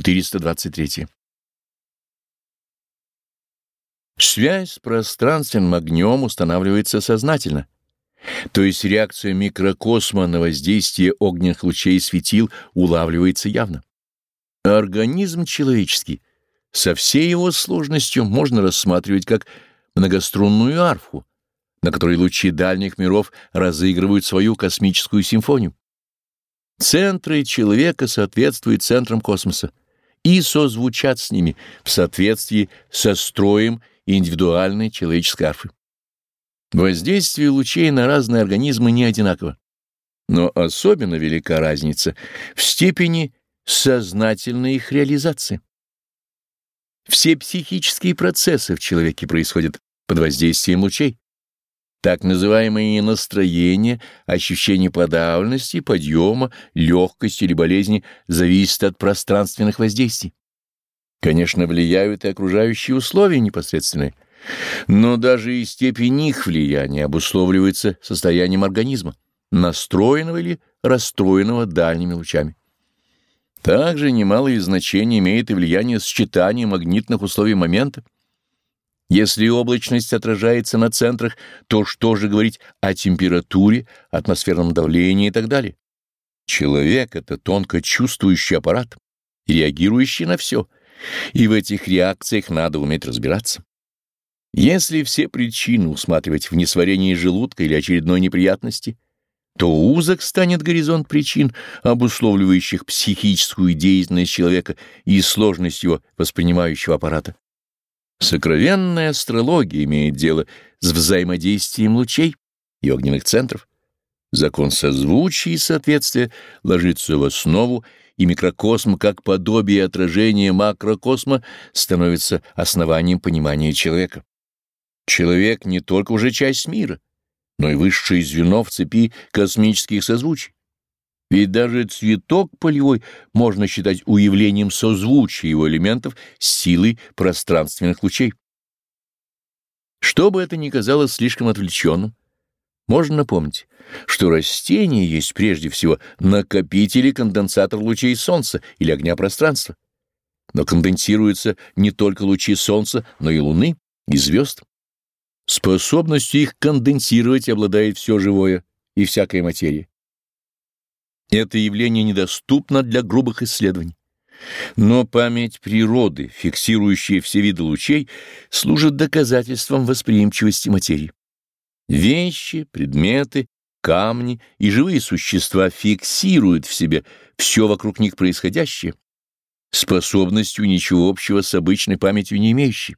423. Связь с пространственным огнем устанавливается сознательно, то есть реакция микрокосма на воздействие огненных лучей светил улавливается явно. Организм человеческий со всей его сложностью можно рассматривать как многострунную арфу, на которой лучи дальних миров разыгрывают свою космическую симфонию. Центры человека соответствуют центрам космоса и созвучат с ними в соответствии со строем индивидуальной человеческой арфы. Воздействие лучей на разные организмы не одинаково, но особенно велика разница в степени сознательной их реализации. Все психические процессы в человеке происходят под воздействием лучей. Так называемые настроения, ощущение подавленности, подъема, легкости или болезни зависят от пространственных воздействий. Конечно, влияют и окружающие условия непосредственные, но даже и степень их влияния обусловливается состоянием организма, настроенного или расстроенного дальними лучами. Также немалое значение имеет и влияние сочетания магнитных условий момента. Если облачность отражается на центрах, то что же говорить о температуре, атмосферном давлении и так далее? Человек — это тонко чувствующий аппарат, реагирующий на все, и в этих реакциях надо уметь разбираться. Если все причины усматривать в несварении желудка или очередной неприятности, то узок станет горизонт причин, обусловливающих психическую деятельность человека и сложность его воспринимающего аппарата. Сокровенная астрология имеет дело с взаимодействием лучей и огненных центров. Закон созвучия и соответствия ложится в основу, и микрокосм, как подобие отражения макрокосма, становится основанием понимания человека. Человек не только уже часть мира, но и высшее звено в цепи космических созвучий. Ведь даже цветок полевой можно считать уявлением созвучия его элементов с силой пространственных лучей. Что бы это ни казалось слишком отвлеченным, можно напомнить, что растение есть прежде всего накопитель и конденсатор лучей Солнца или огня пространства. Но конденсируются не только лучи Солнца, но и Луны, и звезд. Способностью их конденсировать обладает все живое и всякая материя. Это явление недоступно для грубых исследований. Но память природы, фиксирующая все виды лучей, служит доказательством восприимчивости материи. Вещи, предметы, камни и живые существа фиксируют в себе все вокруг них происходящее, способностью ничего общего с обычной памятью не имеющей.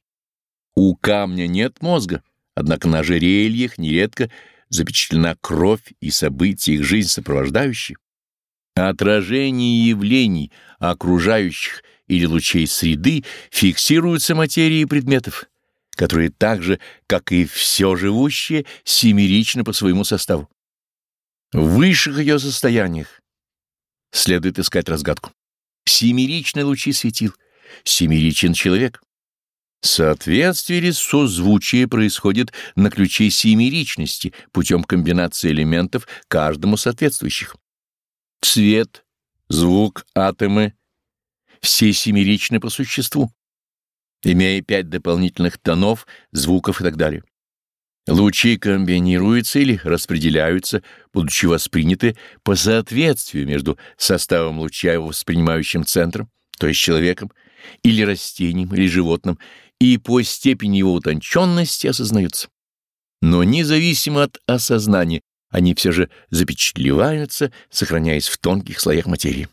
У камня нет мозга, однако на ожерельях нередко запечатлена кровь и события их жизнь сопровождающие. Отражение явлений окружающих или лучей среды фиксируются материей предметов, которые так же, как и все живущее, семерично по своему составу. В высших ее состояниях следует искать разгадку. Семеричные лучи светил, семеричен человек. Соответствие или созвучие происходит на ключе семеричности путем комбинации элементов каждому соответствующих. Цвет, звук, атомы — все семеричны по существу, имея пять дополнительных тонов, звуков и так далее. Лучи комбинируются или распределяются, будучи восприняты по соответствию между составом луча и воспринимающим центром, то есть человеком, или растением, или животным, и по степени его утонченности осознаются. Но независимо от осознания они все же запечатлеваются, сохраняясь в тонких слоях материи.